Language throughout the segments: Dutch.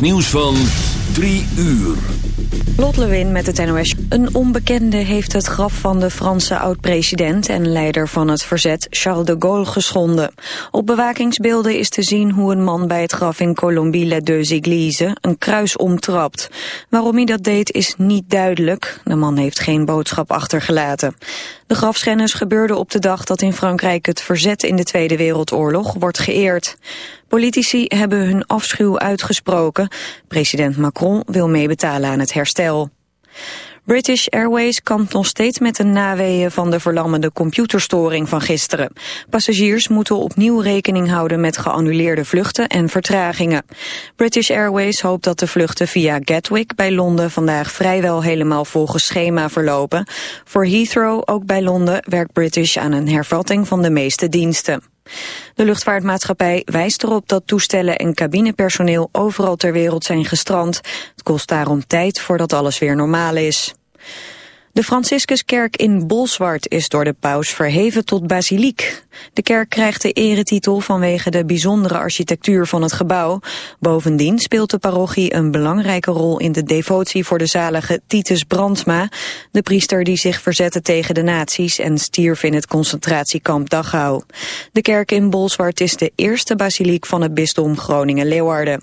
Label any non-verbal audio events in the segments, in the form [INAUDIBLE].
Nieuws van 3 uur. Lot Lewin met het NOS. Een onbekende heeft het graf van de Franse oud-president en leider van het verzet Charles de Gaulle geschonden. Op bewakingsbeelden is te zien hoe een man bij het graf in Colombie Deux Églises een kruis omtrapt. Waarom hij dat deed is niet duidelijk. De man heeft geen boodschap achtergelaten. De grafschennis gebeurde op de dag dat in Frankrijk het verzet in de Tweede Wereldoorlog wordt geëerd. Politici hebben hun afschuw uitgesproken. President Macron wil meebetalen aan het herstel. British Airways kampt nog steeds met de naweeën van de verlammende computerstoring van gisteren. Passagiers moeten opnieuw rekening houden met geannuleerde vluchten en vertragingen. British Airways hoopt dat de vluchten via Gatwick bij Londen vandaag vrijwel helemaal volgens schema verlopen. Voor Heathrow, ook bij Londen, werkt British aan een hervatting van de meeste diensten. De luchtvaartmaatschappij wijst erop dat toestellen en cabinepersoneel overal ter wereld zijn gestrand. Het kost daarom tijd voordat alles weer normaal is. De Franciscuskerk in Bolsward is door de paus verheven tot basiliek. De kerk krijgt de eretitel vanwege de bijzondere architectuur van het gebouw. Bovendien speelt de parochie een belangrijke rol in de devotie voor de zalige Titus Brandsma, de priester die zich verzette tegen de nazi's en stierf in het concentratiekamp Dachau. De kerk in Bolsward is de eerste basiliek van het bisdom Groningen-Leeuwarden.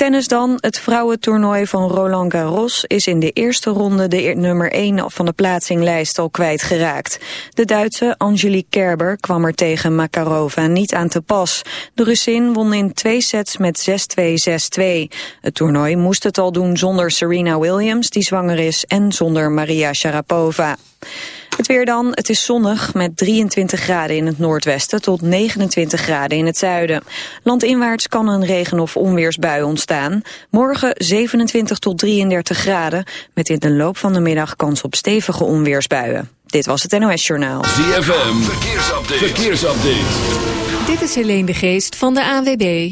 Tennis dan. Het vrouwentoernooi van Roland Garros is in de eerste ronde de nummer 1 van de plaatsinglijst al kwijtgeraakt. De Duitse Angelique Kerber kwam er tegen Makarova niet aan te pas. De Russin won in twee sets met 6-2, 6-2. Het toernooi moest het al doen zonder Serena Williams, die zwanger is, en zonder Maria Sharapova. Het weer dan, het is zonnig met 23 graden in het noordwesten tot 29 graden in het zuiden. Landinwaarts kan een regen- of onweersbui ontstaan. Morgen 27 tot 33 graden met in de loop van de middag kans op stevige onweersbuien. Dit was het NOS Journaal. ZFM, verkeersupdate. verkeersupdate. Dit is Helene de Geest van de AWB.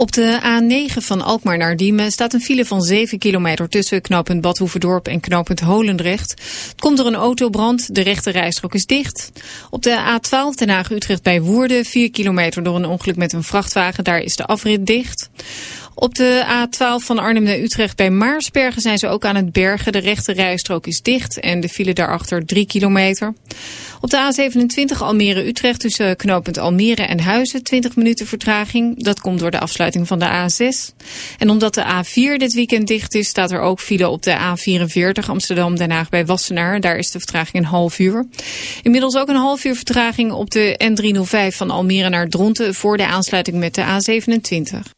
Op de A9 van Alkmaar naar Diemen staat een file van 7 kilometer tussen knooppunt Badhoevedorp en knooppunt Holendrecht. Het komt door een autobrand, de rechte rijstrook is dicht. Op de A12 Den Haag-Utrecht bij Woerden 4 kilometer door een ongeluk met een vrachtwagen, daar is de afrit dicht. Op de A12 van Arnhem naar Utrecht bij Maarsbergen zijn ze ook aan het bergen. De rechte rijstrook is dicht en de file daarachter 3 kilometer. Op de A27 Almere-Utrecht tussen knooppunt Almere en Huizen 20 minuten vertraging. Dat komt door de afsluiting van de A6. En omdat de A4 dit weekend dicht is, staat er ook file op de A44 Amsterdam-Den Haag bij Wassenaar. Daar is de vertraging een half uur. Inmiddels ook een half uur vertraging op de N305 van Almere naar Dronten voor de aansluiting met de A27.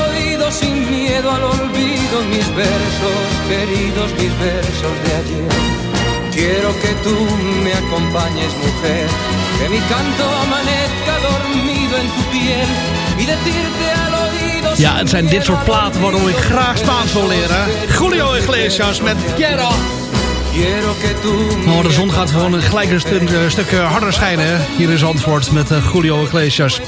oído sin miedo al olvido mis versos, queridos mis versos de ayer. Quiero que tú me acompañes, mujer, que mi canto amanezca dormido en tu piel y decirte al oído Ja, het zijn dit soort platen waarom ik graag Spaans wil leren. Julio Iglesias met Quiero. Oh, de zon gaat gewoon een stuk, eh, stuk eh, harder schijnen hier in Zandvoort met uh, Julio Iglesias.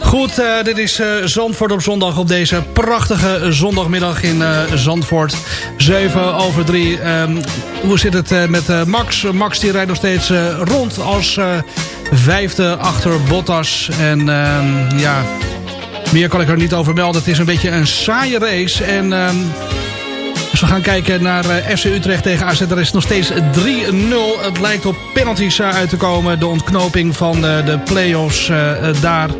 Goed, uh, dit is Zandvoort op zondag op deze prachtige zondagmiddag in Zandvoort. 7 over 3. Um, hoe zit het met Max? Max die rijdt nog steeds rond als vijfde achter Bottas. En ehm, ja, meer kan ik er niet over melden. Het is een beetje een saaie race en... Um, dus we gaan kijken naar uh, FC Utrecht tegen AZ. Er is nog steeds 3-0. Het lijkt op penalties uh, uit te komen. De ontknoping van uh, de play-offs daar.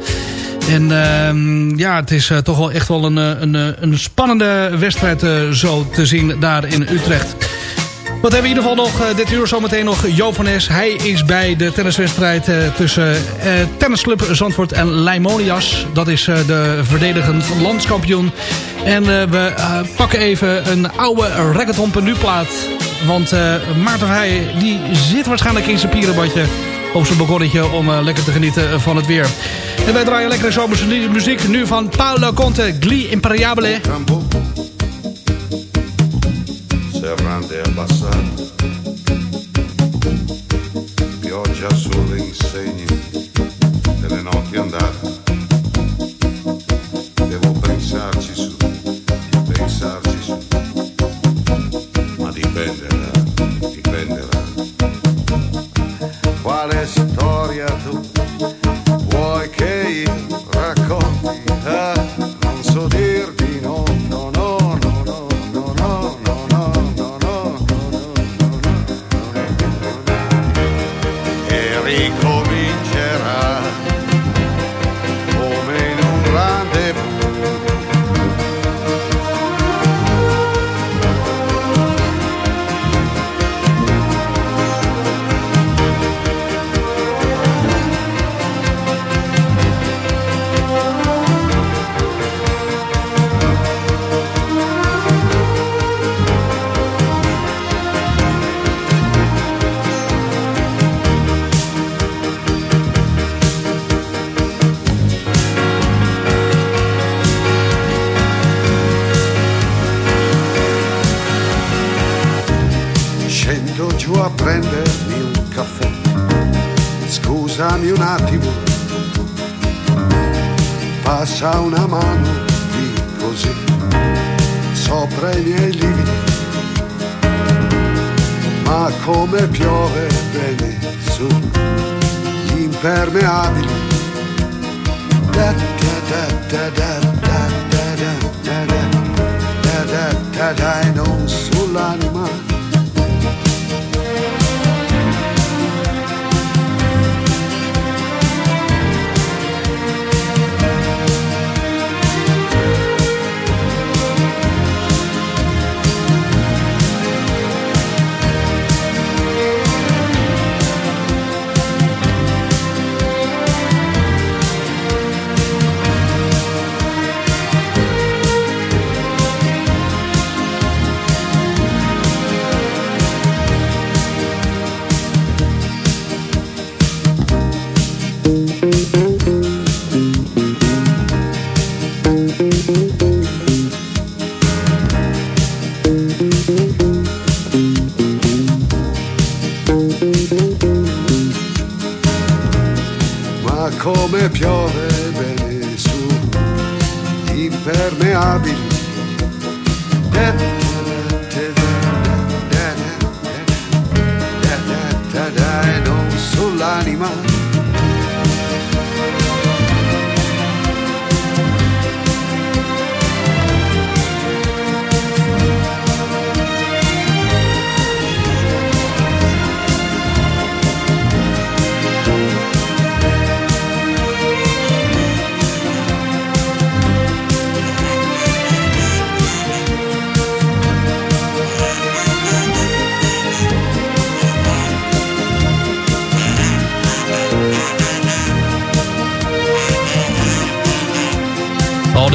En uh, ja, het is toch wel echt wel een, een, een spannende wedstrijd zo te zien daar in Utrecht. Wat hebben we in ieder geval nog uh, dit uur zometeen nog Es. Hij is bij de tenniswedstrijd uh, tussen uh, Tennisclub Zandvoort en Leimonias. Dat is de verdedigend landskampioen. En we pakken even een oude reggaeton plaat. Want Maarten Heij die zit waarschijnlijk in zijn pierenbadje op zijn balkonnetje om lekker te genieten van het weer. En wij draaien lekkere zomerse muziek nu van Paolo Conte, Gli Imperiabile. Serrande abbassate, pioggia sulle insegne delle notti andate. Devo pensarci su,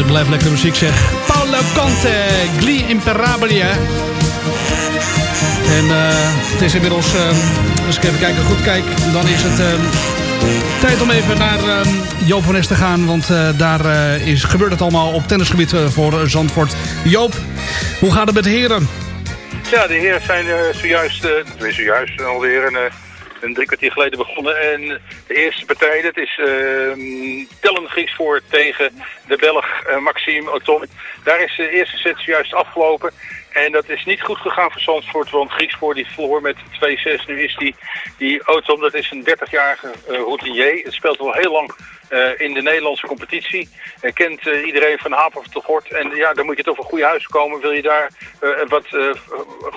Blijft lekker muziek zeg. Paolo Conte, Gli Imperabilia. En eh, het is inmiddels, eh, als ik even kijken, goed kijk, dan is het eh, tijd om even naar eh, Joop van Nes te gaan. Want eh, daar eh, is, gebeurt het allemaal op tennisgebied voor Zandvoort. Joop, hoe gaat het met de heren? Ja, de heren zijn zojuist, uh, zojuist, alweer een, een drie kwartier geleden begonnen. En de eerste partij, dat is uh, Tellen Griekspoor tegen de Belg eh, Maxime Otom. Daar is de eerste set zojuist afgelopen. En dat is niet goed gegaan voor Zandvoort, want Griekspoor die verloor met 2-6. Nu is die, die Otom, dat is een 30-jarige eh, routinier. Het speelt al heel lang eh, in de Nederlandse competitie. Hij kent eh, iedereen van Haper tot Gort. En ja, dan moet je toch een goede huis komen. Wil je daar eh, wat eh,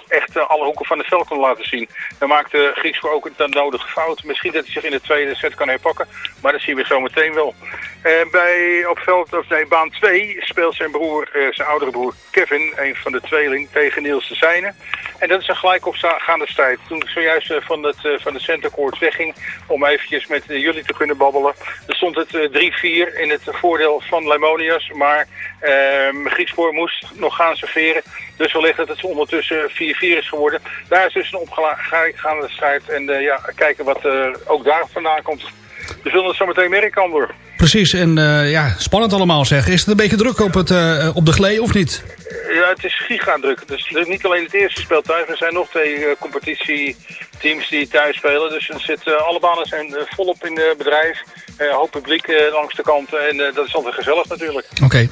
echt eh, alle hoeken van het veld kunnen laten zien. Dan maakt uh, Griekspoor ook een nodige fout. Misschien dat hij zich in de tweede set kan herpakken. Maar dat zien we zo meteen wel. Eh, bij op veld, of nee, baan 2 speelt zijn broer, eh, zijn oudere broer Kevin, een van de tweeling, tegen Niels de Zijne. En dat is een gelijk opgaande strijd. Toen ik zojuist eh, van, het, eh, van de centercourt wegging om eventjes met eh, jullie te kunnen babbelen. Er stond het eh, 3-4 in het voordeel van Lemonias. Maar ehm Griekspoor moest nog gaan serveren. Dus wellicht dat het ondertussen 4-4 is geworden. Daar is dus een opgaande strijd. En ja, kijken wat er ook daar vandaan komt. We zullen het zo meteen merken, Andor. Precies, en eh, ja, spannend allemaal zeg. Is het een beetje druk op, het, eh, op de glee of niet? Ja, het is gigadruk. Dus het is niet alleen het eerste speeltuig. Er zijn nog twee eh, competitieteams die thuis spelen. Dus het zit, eh, alle banen zijn volop in uh, bedrijf. Hoop publiek langs de kanten. En dat is altijd gezellig natuurlijk. Oké.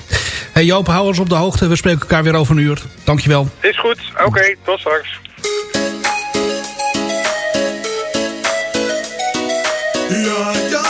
Hey Joop, hou ons op de hoogte. We spreken elkaar weer over een uur. Dankjewel. Is goed. Oké, tot straks. Yeah.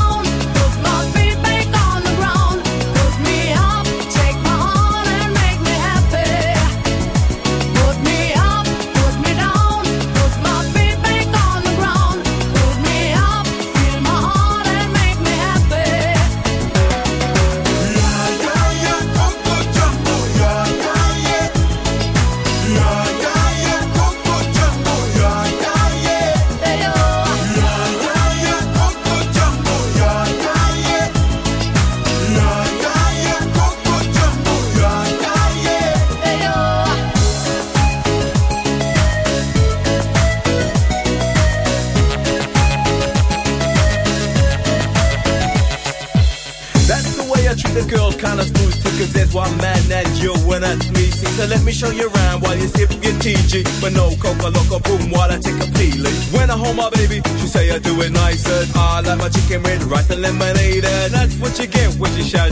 my chicken with rice and lemonade. And that's what you get when you shout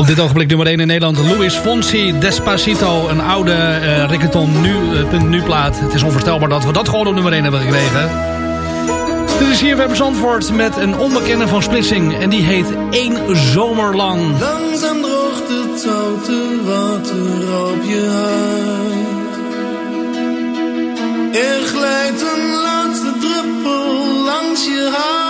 Op dit ogenblik nummer 1 in Nederland. Louis Fonsi, Despacito. Een oude eh reggaeton nu, eh, nu plaat. Het is onvoorstelbaar dat we dat gewoon op nummer 1 hebben gekregen. Dit is hier Web Zandvoort met een onbekende van Splitsing. En die heet Eén Zomer Lang. Langzaam droogt het zoute water op je huid. Er glijdt een laatste druppel langs je huid.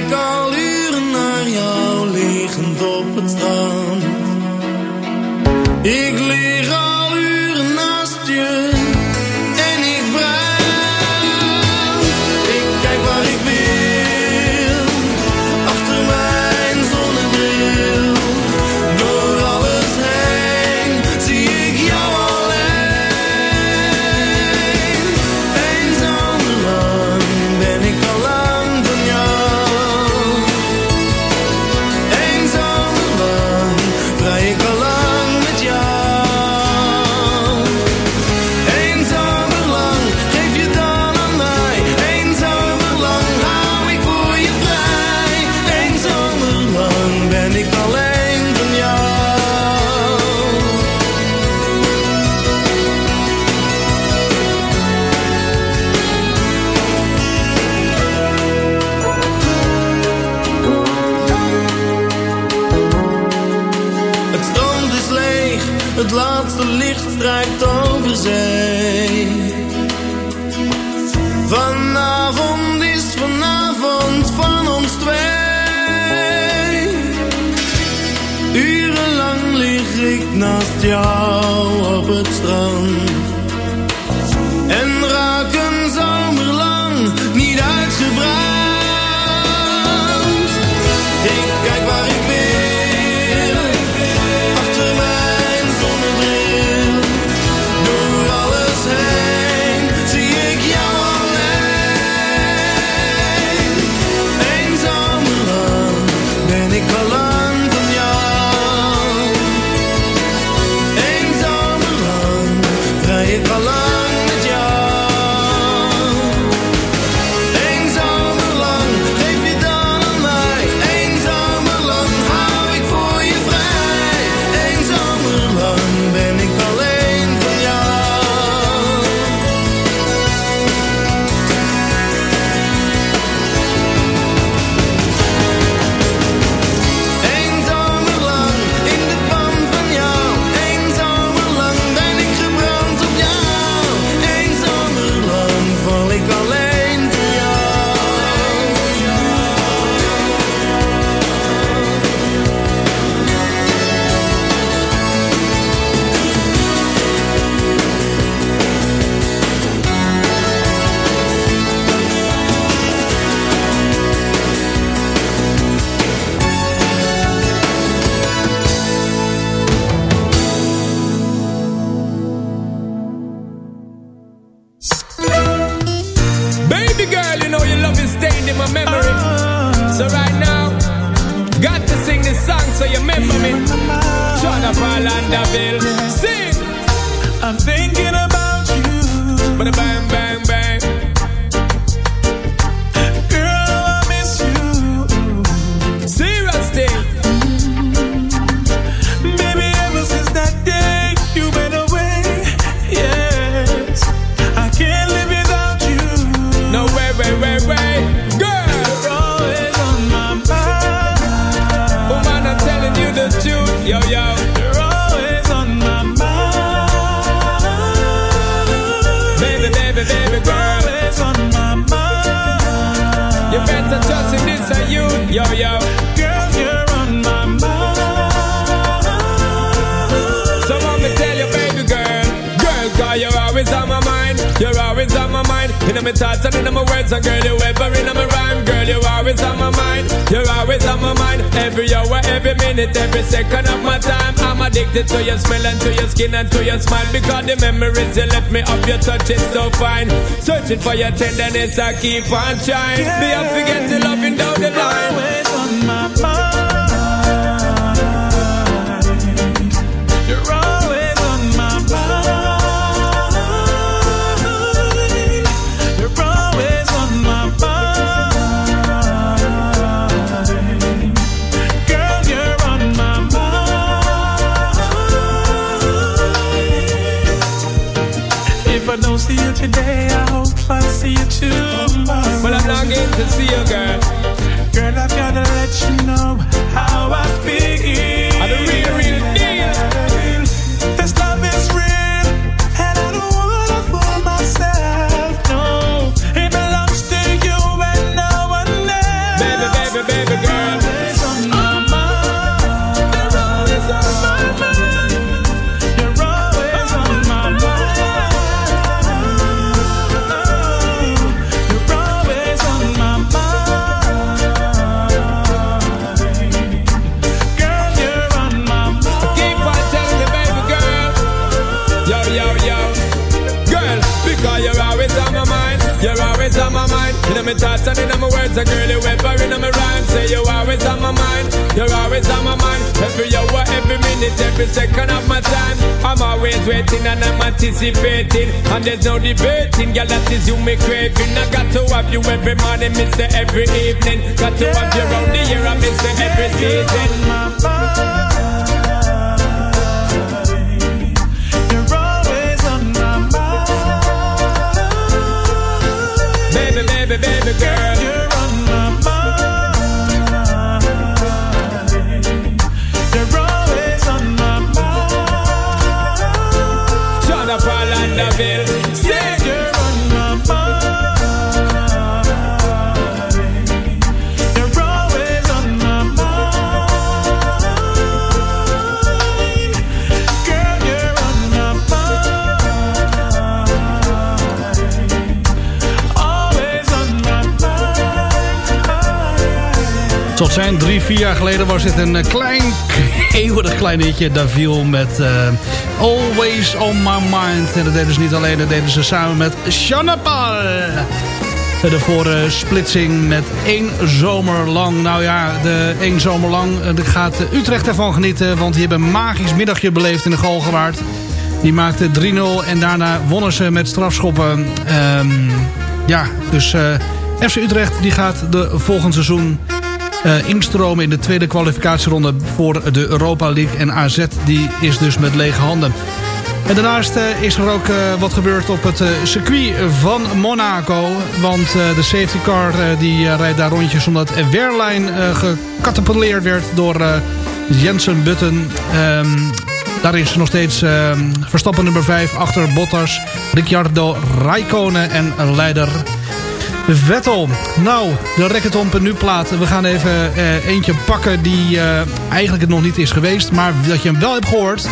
Kijk al uren naar jou liggend op het strand. Ik lig every second of my time. I'm addicted to your smell and to your skin and to your smile. Because the memories you left me of your touch is so fine. Searching for your tenderness, I keep on trying. Me, I forget to loving down the line. Today, I hope I see you tomorrow. Well, I'm longing to see you. Girl, Thoughts and my words, girl, you ever in my. Say you're always on my mind. You're always on my mind. Every hour, every minute, every second of my time. I'm always waiting and I'm anticipating. And there's no debating, girl, that is you me craving. I got to have you every morning, you every evening. Got to have you around the year, I miss you every season. Baby, baby, girl. You're on my mind. You're always on my mind. John up Orlandoville. Sing. Tot zijn drie, vier jaar geleden was dit een eh, klein, [LAUGHS] eeuwig klein hitje. Davil met eh, Always On My Mind. En dat deden ze niet alleen, dat deden ze samen met Paul. En daarvoor eh, splitsing met één zomer lang. Nou ja, de één zomer lang. daar gaat Utrecht ervan genieten. Want die hebben een magisch middagje beleefd in de Galgenwaard. Die maakte 3-0 en daarna wonnen ze met strafschoppen. Ehm, ja, dus eh, FC Utrecht die gaat de volgend seizoen eh, instromen in de tweede kwalificatieronde voor de Europa League. En AZ die is dus met lege handen. En daarnaast eh, is er ook eh, wat gebeurd op het circuit van Monaco. Want de safety car die rijdt daar rondjes omdat Wehrlein eh gecatapulteerd werd door Jensen Button. Ehm, daar is nog steeds ehm, Verstappen nummer 5 achter Bottas, Ricciardo Raikkonen en leider Vettel. Nou, de Racketon nu plaat. We gaan even eh, eentje pakken die eh, eigenlijk het nog niet is geweest. Maar dat je hem wel hebt gehoord.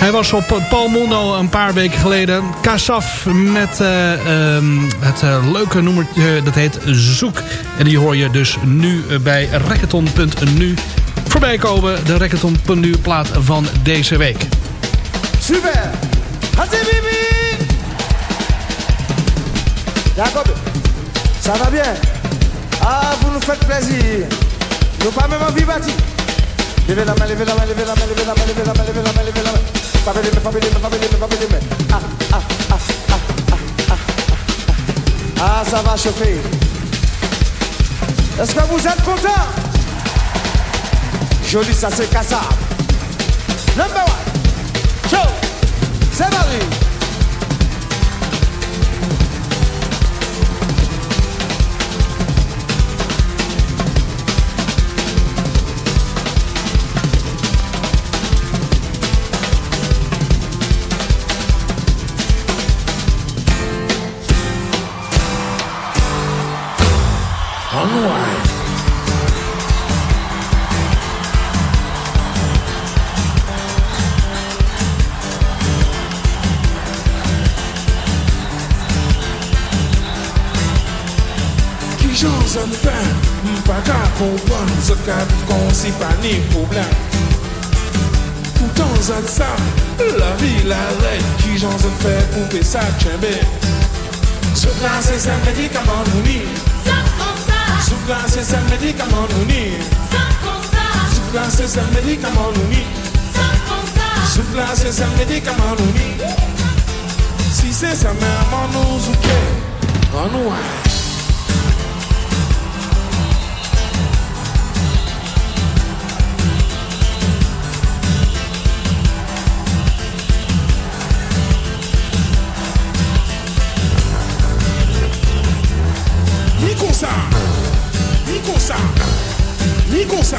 Hij was op eh, Paul Mundo een paar weken geleden. Kasaf met eh, ehm, het leuke nummertje. Dat heet Zoek. En die hoor je dus nu bij Racketon.nu voorbij komen. De Racketon.nu plaat van deze week. Super Hazibibi Jacob, ça va bien Ah, vous nous faites plaisir. Nous pas même envie bâti. Levez la main, levez la main, levez la main, levez la main, levez la main, levez la main, levez la main. Ah, ça va chauffer. Est-ce que vous êtes contents Joli, ça c'est Kassab. Number one. Show. C'est parti. Zot ka dit kon si pa ni problem. Tout an zot sa, la vi la rey Ki jan zot fè pou pe sa tchembe Zot la se sen medikaman nou ni. Zot la se sen medikaman nou ni. Zot la se sen medikaman nou ni. Zot la se sen medikaman nou ni. Si se sa men man nou zouke An nou ay comme ça, ni comme ça, ni comme ça,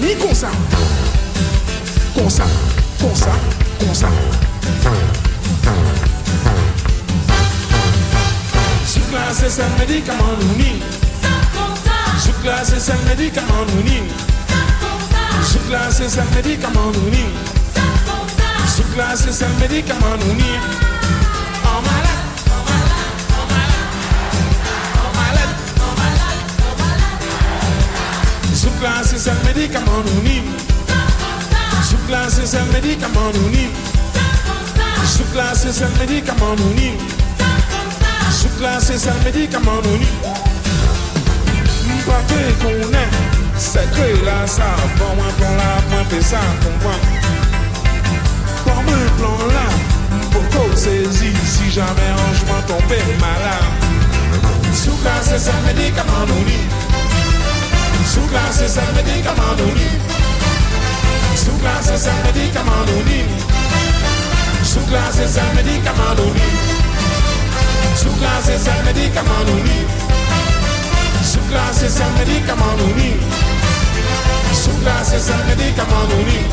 ni comme ça, comme ça, comme ça, comme ça. Sucre c'est ça médicament nous Sucre c'est ça médicament nous médicament nous Sucre Sous glace, c'est le médicament anonyme. Sous glace, c'est le médicament anonyme. Sous glace, c'est le médicament anonyme. Sous glace, c'est le médicament anonyme. Mpate konen, sekre la sa Bon mwen plon la, mwen pe sa konpon Bon mwen plon la, mpoko sezi Si jamen anjman tombe malam Sou glase sa medikaman ou ni Su classe serve di camaluni. Su classe serve di camaluni. Su classe serve di camaluni. Su classe serve di camaluni. Su classe serve di camaluni. Su classe serve di camaluni.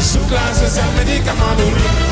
Su classe serve di camaluni.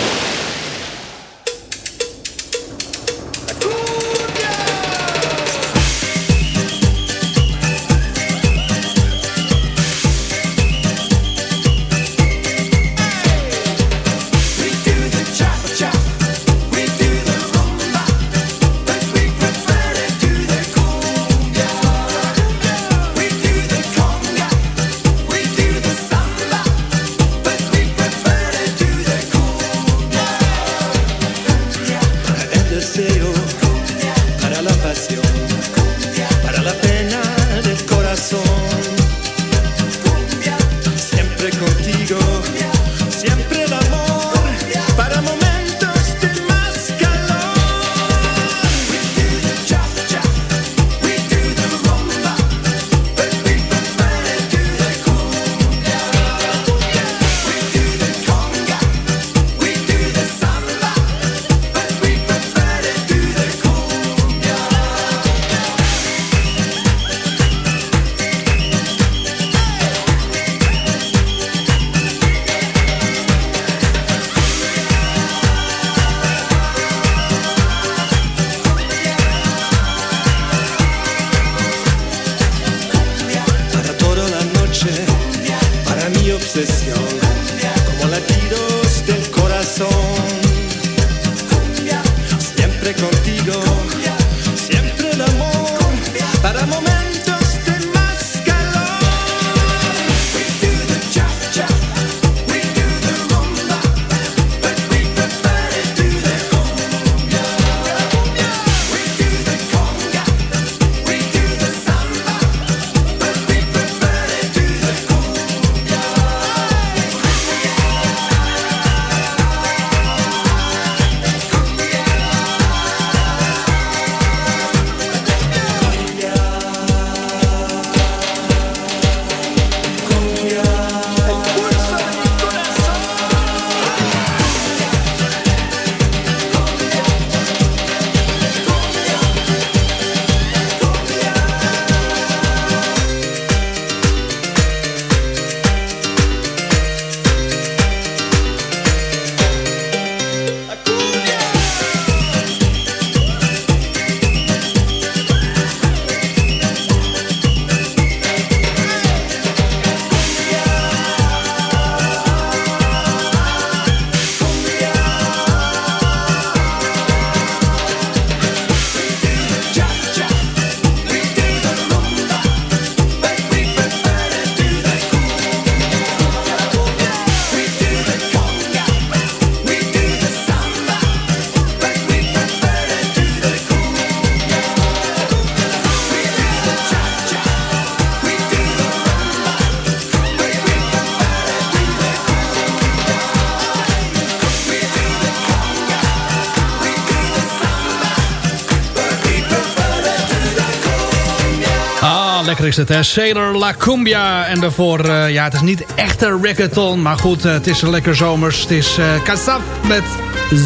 Lekker is het? Sailor La Cumbia. En daarvoor, eh, ja, het is niet echt een reggaeton. Maar goed, eh, het is een lekker zomers. Het is Kasaf met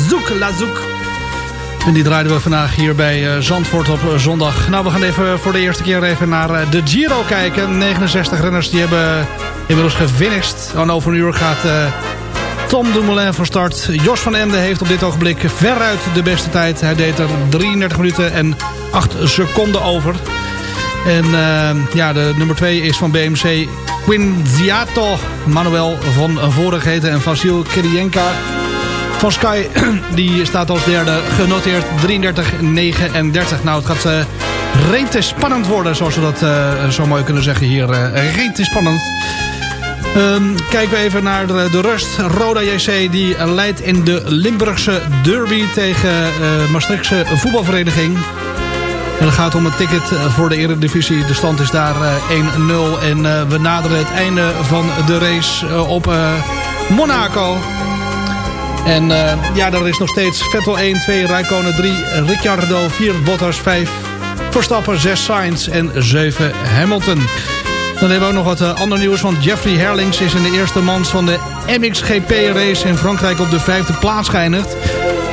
Zoek La Zoek. En die draaiden we vandaag hier bij Zandvoort op zondag. Nou, we gaan even voor de eerste keer even naar de Giro kijken. 69 renners die hebben inmiddels gefinished. Aan over een uur gaat Tom Dumoulin van start. Jos van Emden heeft op dit ogenblik veruit de beste tijd. Hij deed er 33 minuten en 8 seconden over. En eh, ja, de nummer 2 is van BMC Quinziato. Manuel van Vorig heten en Vasil Kirienka van. [CLEARS THROAT] Die staat als derde genoteerd 33-39. Nou, het gaat uh, spannend worden, zoals we dat eh, zo mooi kunnen zeggen hier. Uh, spannend. Ehm, kijken we even naar de, de rust. Roda JC die leidt in de Limburgse derby tegen uh, Maastrichtse voetbalvereniging. En het gaat om een ticket voor de Eredivisie. De stand is daar uh, 1-0. En uh, we naderen het einde van de race op Monaco. En ja, er is nog steeds Vettel 1, 2, Rijkonen 3, Ricciardo 4, Bottas 5, Verstappen 6, Sainz en 7 Hamilton. Dan hebben we ook nog wat ander nieuws, want Jeffrey Herlings is in de eerste mans van de MXGP-race in Frankrijk op de vijfde plaats geëindigd.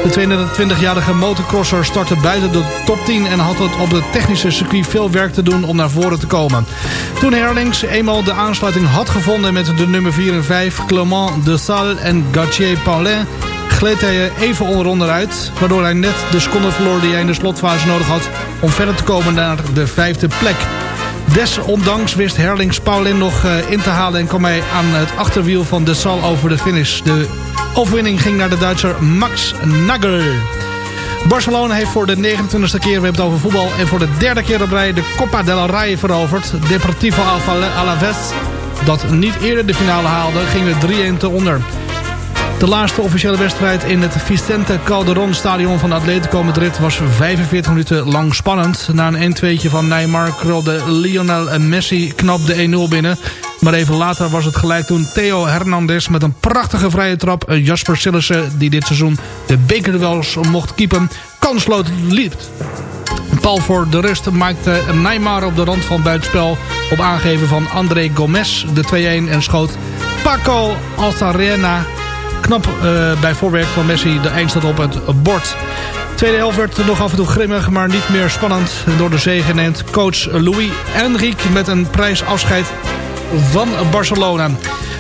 De 22-jarige motocrosser startte buiten de top 10 en had het op het technische circuit veel werk te doen om naar voren te komen. Toen Herlings eenmaal de aansluiting had gevonden met de nummer 4 en 5, Clement de Salle en Gauthier Paulin, gleed hij even onderuit, waardoor hij net de seconde verloor die hij in de slotfase nodig had om verder te komen naar de vijfde plek. Desondanks wist Herlings Paulin nog uh, in te halen en kwam hij aan het achterwiel van de Sal over de finish. De overwinning ging naar de Duitser Max Nagel. Barcelona heeft voor de 29e keer, we hebben over voetbal... en voor de derde keer op rij de Copa del Rey veroverd. Deportivo Alaves, dat niet eerder de finale haalde, ging er 3-1 te onder. De laatste officiële wedstrijd in het Vicente Calderon stadion van Atletico Madrid was 45 minuten lang spannend. Na een 1-2'tje van Neymar krulde Lionel Messi knap de 1-0 binnen. Maar even later was het gelijk toen Theo Hernandez met een prachtige vrije trap Jasper Sillissen, die dit seizoen de bekerduels mocht keepen, kansloos liep. Paul voor de rust maakte Neymar op de rand van buitenspel op aangeven van André Gomez de 2-1 en schoot Paco Altarena knap uh, bij voorwerk van Messi de eindstand op het bord. Tweede helft werd nog af en toe grimmig, maar niet meer spannend. Door de zege neemt coach Louis Enrique met een prijsafscheid van Barcelona.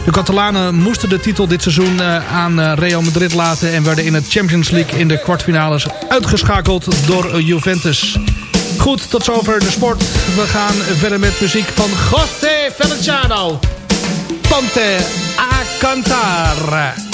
De Catalanen moesten de titel dit seizoen uh, aan uh, Real Madrid laten... en werden in het Champions League in de kwartfinales uitgeschakeld door Juventus. Goed, tot zover de sport. We gaan verder met muziek van José Feliciano. Ponte a cantar.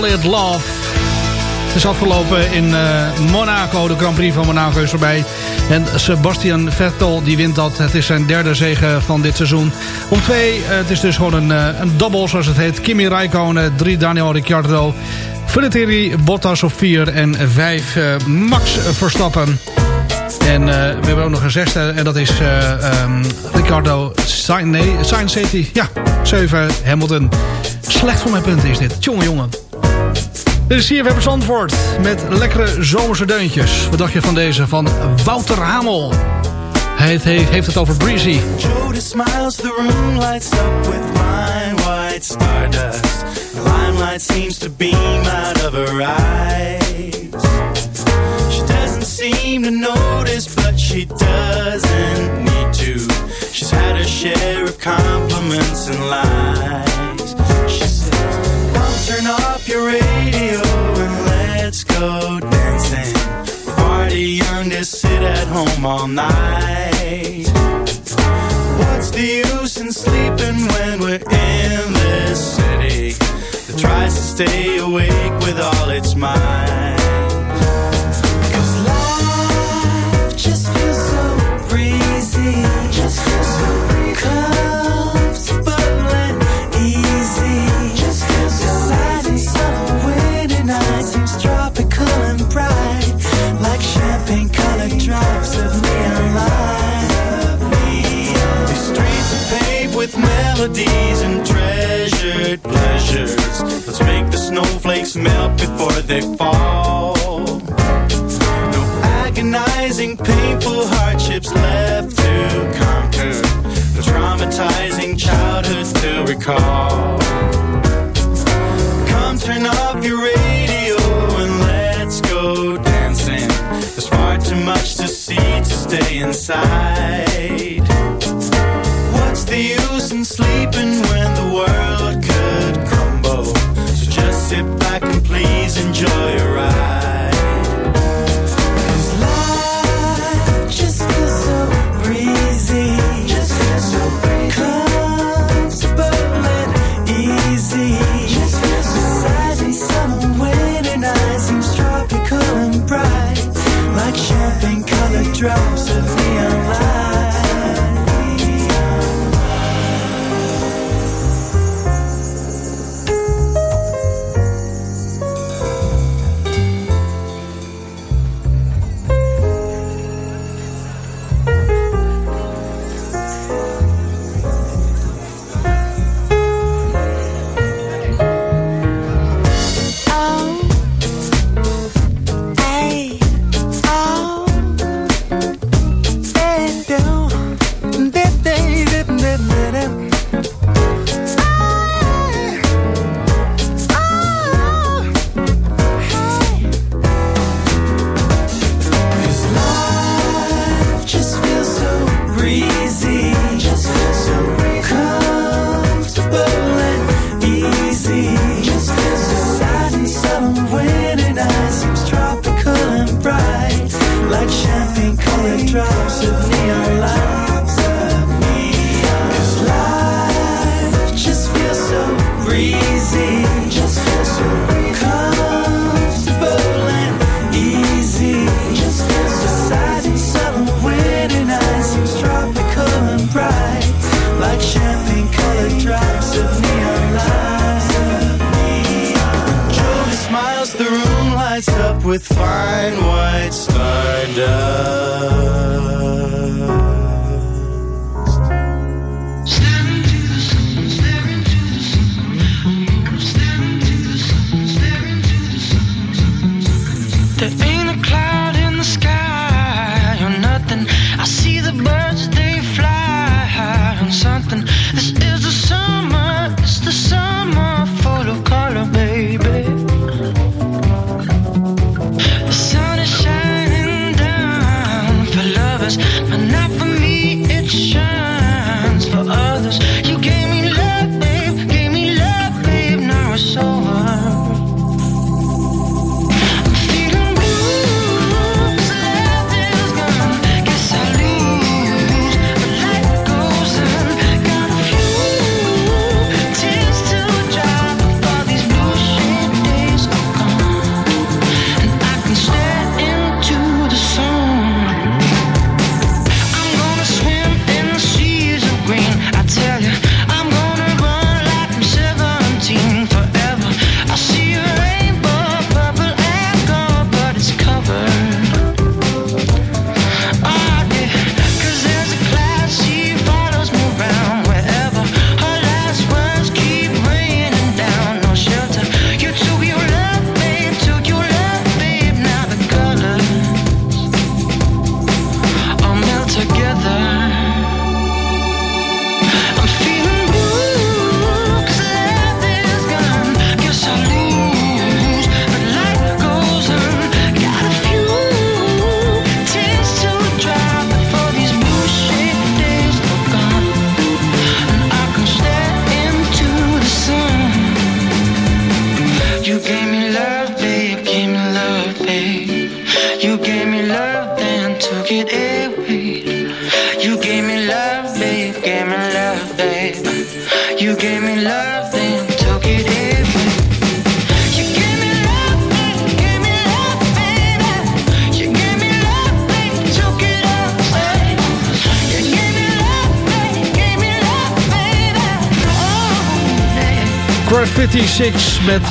Call It Love. Het is afgelopen in eh, Monaco. De Grand Prix van Monaco is voorbij. En Sebastian Vettel die wint dat. Het is zijn derde zege van dit seizoen. Om twee, eh, het is dus gewoon een, eh, een double zoals het heet. Kimi Räikkönen, drie Daniel Ricciardo. Valtteri Bottas op vier en vijf Max Verstappen. En we hebben ook nog een zesde. En dat is eh ehm, Ricardo Sainz. Nee, Sainz. Ja, 7 Hamilton. Slecht voor mijn punten is dit. Jongen, jongen. Dit is CFM Zandvoort met lekkere zomerse deuntjes. Wat dacht je van deze? Van Wouter Hamel. Hij heeft, heeft het over Breezy. Jody smiles, the room lights up with fine white stardust. The limelight seems to beam out of her eyes. She doesn't seem to notice, but she doesn't need to. She's had her share of compliments and lies. Radio and let's go dancing. Too young to sit at home all night. What's the use in sleeping when we're in this city that tries to stay awake with all its might? Melodies and treasured pleasures. Let's make the snowflakes melt before they fall. No agonizing, painful hardships left to conquer. No traumatizing childhoods to recall. Come turn off your radio and let's go dancing. There's far too much to see to stay inside. Sleeping when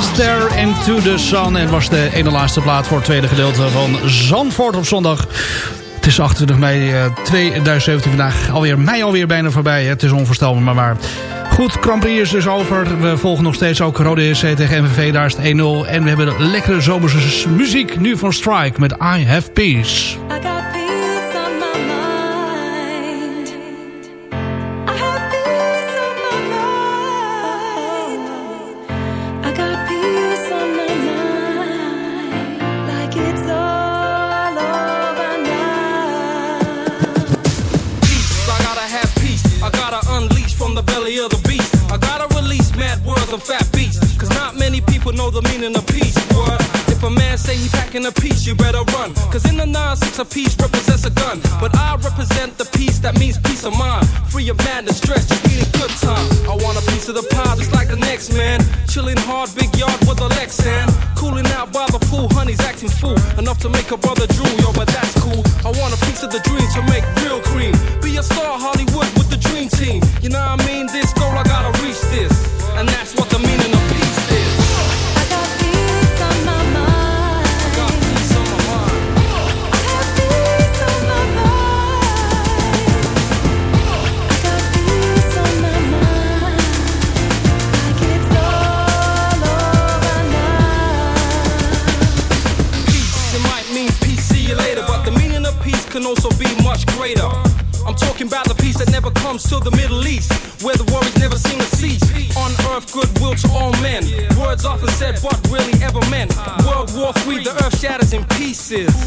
Stare into the Sun. En was de ene laatste plaat voor het tweede gedeelte van Zandvoort op zondag. Het is 28 mei eh, 2017 vandaag. Alweer mei alweer bijna voorbij. Het is onvoorstelbaar maar waar. Goed, Grand is dus over. We volgen nog steeds ook Rode EC tegen MVV. Daar is het 1-0. En we hebben lekkere zomerse muziek nu van Strike met I Have Peace. the meaning of peace, word. If a man say he packing a piece, you better run. Cause in the nine, six, a piece represents a gun. But I represent the peace that means peace of mind. Free of madness, stress, just need a good time. I want a piece of the pie just like the next man. Chilling hard, big yard with a Lexan. Cooling out by the pool, honey's acting fool. Enough to make a brother drool, yo, but that's cool. I want a piece of the dream to make real this is.